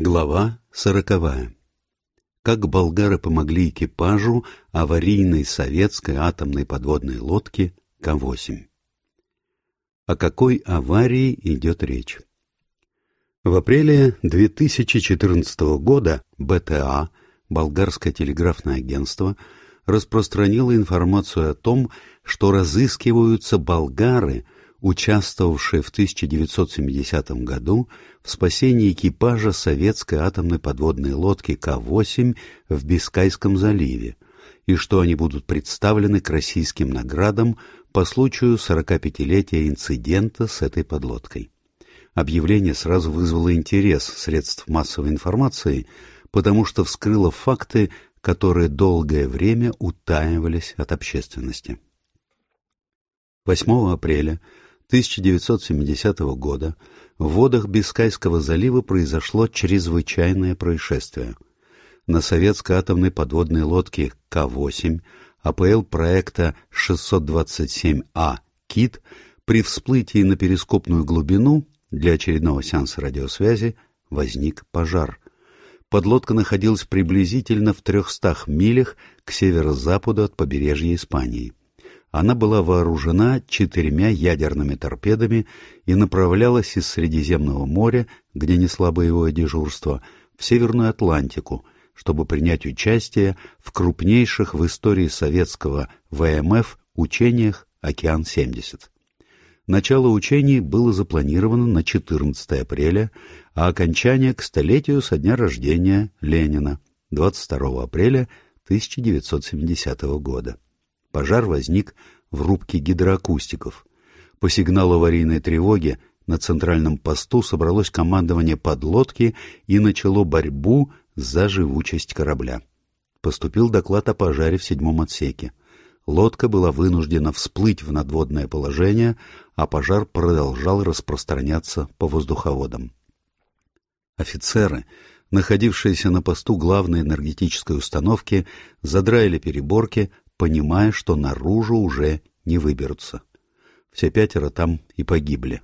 Глава сороковая. Как болгары помогли экипажу аварийной советской атомной подводной лодки К-8. О какой аварии идет речь? В апреле 2014 года БТА, Болгарское телеграфное агентство, распространило информацию о том, что разыскиваются болгары – участвовавшие в 1970 году в спасении экипажа советской атомной подводной лодки К-8 в Бискайском заливе, и что они будут представлены к российским наградам по случаю 45-летия инцидента с этой подлодкой. Объявление сразу вызвало интерес средств массовой информации, потому что вскрыло факты, которые долгое время утаивались от общественности. 8 апреля 1970 года в водах Бискайского залива произошло чрезвычайное происшествие. На советской атомной подводной лодке К-8 АПЛ проекта 627А «Кит» при всплытии на перископную глубину для очередного сеанса радиосвязи возник пожар. Подлодка находилась приблизительно в 300 милях к северо-западу от побережья Испании она была вооружена четырьмя ядерными торпедами и направлялась из Средиземного моря, где несла боевое дежурство, в Северную Атлантику, чтобы принять участие в крупнейших в истории советского ВМФ учениях «Океан-70». Начало учений было запланировано на 14 апреля, а окончание к столетию со дня рождения Ленина, 22 апреля 1970 года. Пожар возник в рубке гидроакустиков. По сигналу аварийной тревоги на центральном посту собралось командование подлодки и начало борьбу за живучесть корабля. Поступил доклад о пожаре в седьмом отсеке. Лодка была вынуждена всплыть в надводное положение, а пожар продолжал распространяться по воздуховодам. Офицеры, находившиеся на посту главной энергетической установки, задраили переборки, понимая, что наружу уже не выберутся. Все пятеро там и погибли,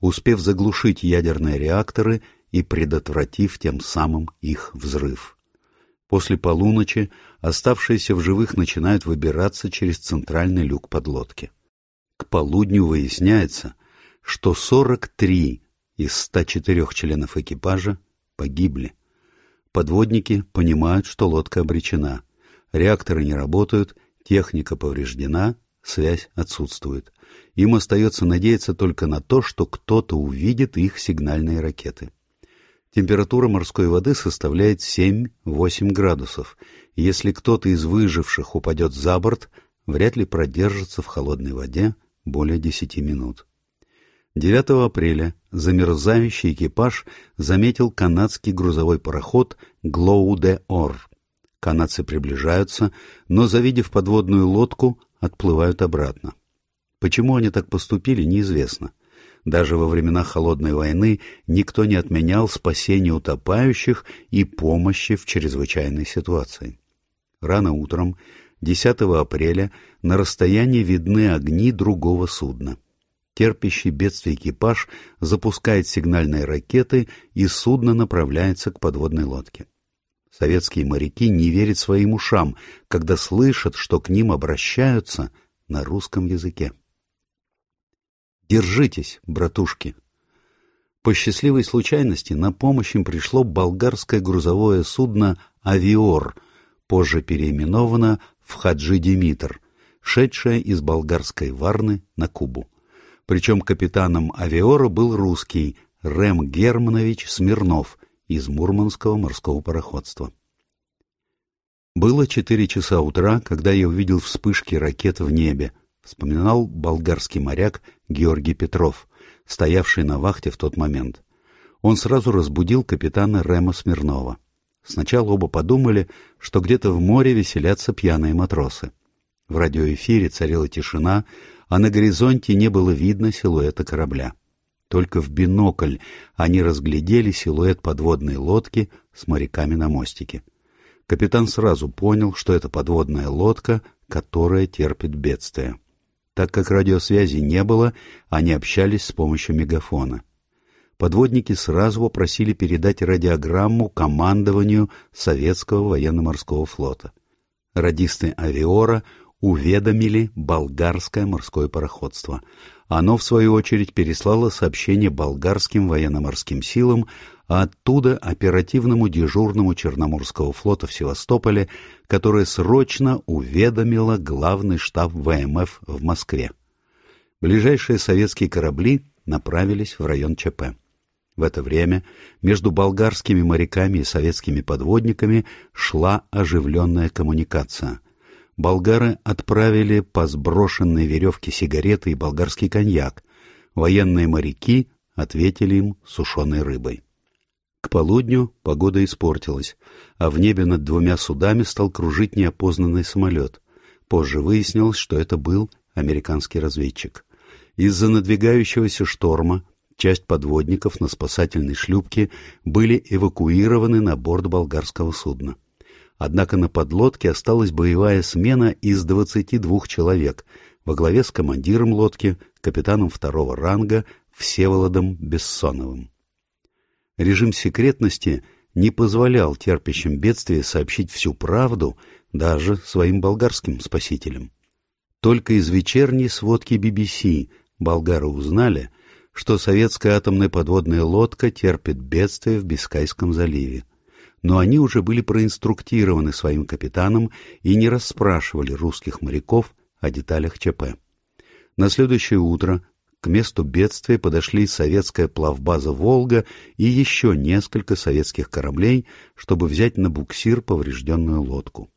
успев заглушить ядерные реакторы и предотвратив тем самым их взрыв. После полуночи оставшиеся в живых начинают выбираться через центральный люк подлодки. К полудню выясняется, что 43 из 104 членов экипажа погибли. Подводники понимают, что лодка обречена. Реакторы не работают, Техника повреждена, связь отсутствует. Им остается надеяться только на то, что кто-то увидит их сигнальные ракеты. Температура морской воды составляет 7-8 градусов. Если кто-то из выживших упадет за борт, вряд ли продержится в холодной воде более 10 минут. 9 апреля замерзающий экипаж заметил канадский грузовой пароход «Глоу-де-Ор», Канадцы приближаются, но, завидев подводную лодку, отплывают обратно. Почему они так поступили, неизвестно. Даже во времена Холодной войны никто не отменял спасение утопающих и помощи в чрезвычайной ситуации. Рано утром, 10 апреля, на расстоянии видны огни другого судна. Терпящий бедствие экипаж запускает сигнальные ракеты, и судно направляется к подводной лодке. Советские моряки не верят своим ушам, когда слышат, что к ним обращаются на русском языке. Держитесь, братушки! По счастливой случайности на помощь им пришло болгарское грузовое судно «Авиор», позже переименовано в «Хаджи Димитр», шедшее из болгарской Варны на Кубу. Причем капитаном «Авиора» был русский Рэм Германович Смирнов – из Мурманского морского пароходства. Было четыре часа утра, когда я увидел вспышки ракет в небе, вспоминал болгарский моряк Георгий Петров, стоявший на вахте в тот момент. Он сразу разбудил капитана Рема Смирнова. Сначала оба подумали, что где-то в море веселятся пьяные матросы. В радиоэфире царила тишина, а на горизонте не было видно силуэта корабля. Только в бинокль они разглядели силуэт подводной лодки с моряками на мостике. Капитан сразу понял, что это подводная лодка, которая терпит бедствие. Так как радиосвязи не было, они общались с помощью мегафона. подводники сразу попросили передать радиограмму командованию Советского военно-морского флота. Радисты «Авиора» уведомили болгарское морское пароходство. Оно, в свою очередь, переслало сообщение болгарским военно-морским силам, а оттуда оперативному дежурному Черноморского флота в Севастополе, которое срочно уведомило главный штаб ВМФ в Москве. Ближайшие советские корабли направились в район ЧП. В это время между болгарскими моряками и советскими подводниками шла оживленная коммуникация. Болгары отправили по сброшенной веревке сигареты и болгарский коньяк. Военные моряки ответили им сушеной рыбой. К полудню погода испортилась, а в небе над двумя судами стал кружить неопознанный самолет. Позже выяснилось, что это был американский разведчик. Из-за надвигающегося шторма часть подводников на спасательной шлюпке были эвакуированы на борт болгарского судна. Однако на подлодке осталась боевая смена из 22 человек во главе с командиром лодки, капитаном второго ранга Всеволодом Бессоновым. Режим секретности не позволял терпящим бедствие сообщить всю правду даже своим болгарским спасителям. Только из вечерней сводки BBC болгары узнали, что советская атомная подводная лодка терпит бедствие в Бискайском заливе. Но они уже были проинструктированы своим капитаном и не расспрашивали русских моряков о деталях ЧП. На следующее утро к месту бедствия подошли советская плавбаза «Волга» и еще несколько советских кораблей, чтобы взять на буксир поврежденную лодку.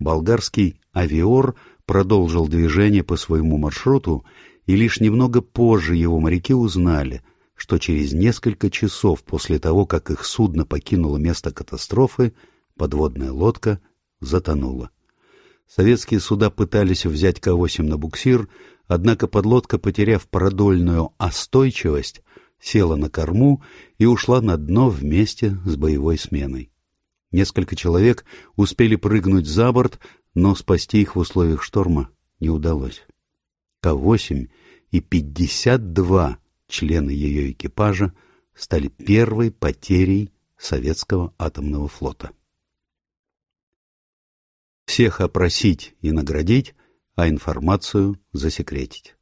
Болгарский «Авиор» продолжил движение по своему маршруту и лишь немного позже его моряки узнали, что через несколько часов после того, как их судно покинуло место катастрофы, подводная лодка затонула. Советские суда пытались взять К-8 на буксир, однако подлодка, потеряв продольную остойчивость, села на корму и ушла на дно вместе с боевой сменой. Несколько человек успели прыгнуть за борт, но спасти их в условиях шторма не удалось. К-8 и 52 члена ее экипажа стали первой потерей советского атомного флота. Всех опросить и наградить, а информацию засекретить.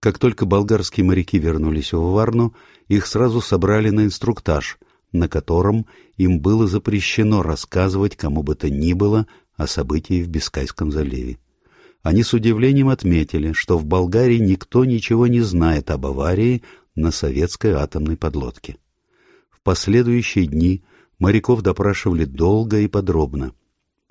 Как только болгарские моряки вернулись в Варну, их сразу собрали на инструктаж, на котором им было запрещено рассказывать кому бы то ни было о событии в Бискайском заливе. Они с удивлением отметили, что в Болгарии никто ничего не знает об аварии на советской атомной подлодке. В последующие дни моряков допрашивали долго и подробно,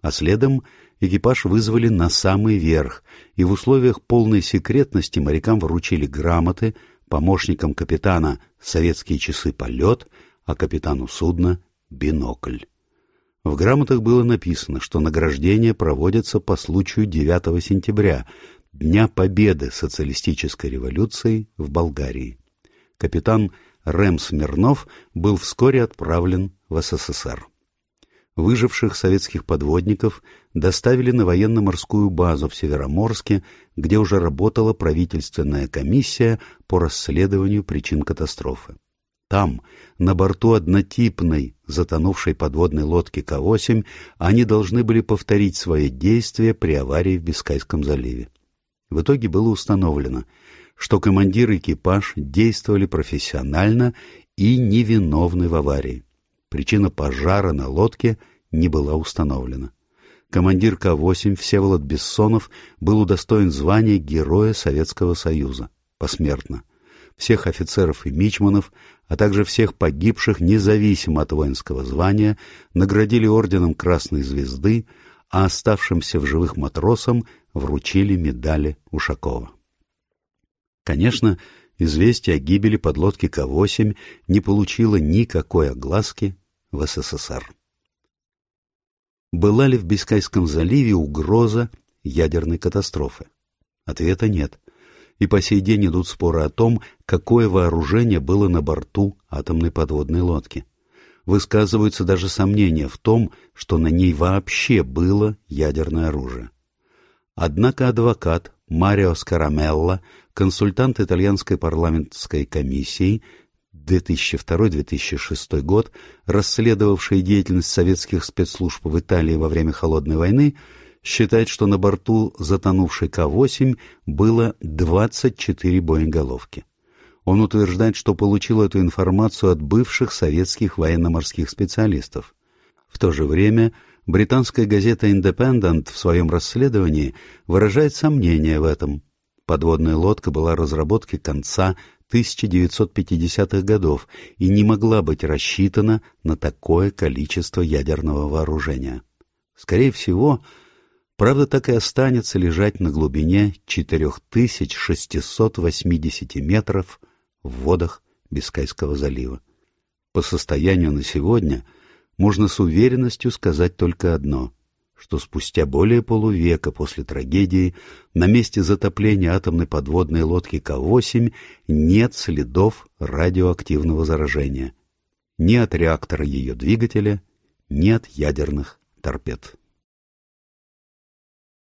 а следом экипаж вызвали на самый верх, и в условиях полной секретности морякам вручили грамоты, помощникам капитана «Советские часы полет», а капитану судна «Бинокль». В грамотах было написано, что награждение проводится по случаю 9 сентября, Дня Победы социалистической революции в Болгарии. Капитан Рэм Смирнов был вскоре отправлен в СССР. Выживших советских подводников доставили на военно-морскую базу в Североморске, где уже работала правительственная комиссия по расследованию причин катастрофы. Там, на борту однотипной, затонувшей подводной лодки К-8, они должны были повторить свои действия при аварии в Бискайском заливе. В итоге было установлено, что командир и экипаж действовали профессионально и невиновны в аварии. Причина пожара на лодке не была установлена. Командир К-8 Всеволод Бессонов был удостоен звания Героя Советского Союза посмертно. Всех офицеров и мичманов а также всех погибших, независимо от воинского звания, наградили орденом Красной Звезды, а оставшимся в живых матросам вручили медали Ушакова. Конечно, известие о гибели подлодки К-8 не получило никакой огласки в СССР. Была ли в Бискайском заливе угроза ядерной катастрофы? Ответа нет и по сей день идут споры о том, какое вооружение было на борту атомной подводной лодки. Высказываются даже сомнения в том, что на ней вообще было ядерное оружие. Однако адвокат Марио Скарамелло, консультант итальянской парламентской комиссии, 2002-2006 год, расследовавшие деятельность советских спецслужб в Италии во время Холодной войны, считает, что на борту затонувшей К-8 было 24 боеголовки. Он утверждает, что получил эту информацию от бывших советских военно-морских специалистов. В то же время британская газета «Индепендент» в своем расследовании выражает сомнения в этом. Подводная лодка была разработки конца 1950-х годов и не могла быть рассчитана на такое количество ядерного вооружения. Скорее всего, правда так и останется лежать на глубине 4680 метров в водах Бискайского залива. По состоянию на сегодня можно с уверенностью сказать только одно — что спустя более полувека после трагедии на месте затопления атомной подводной лодки К-8 нет следов радиоактивного заражения ни от реактора ее двигателя, ни от ядерных торпед.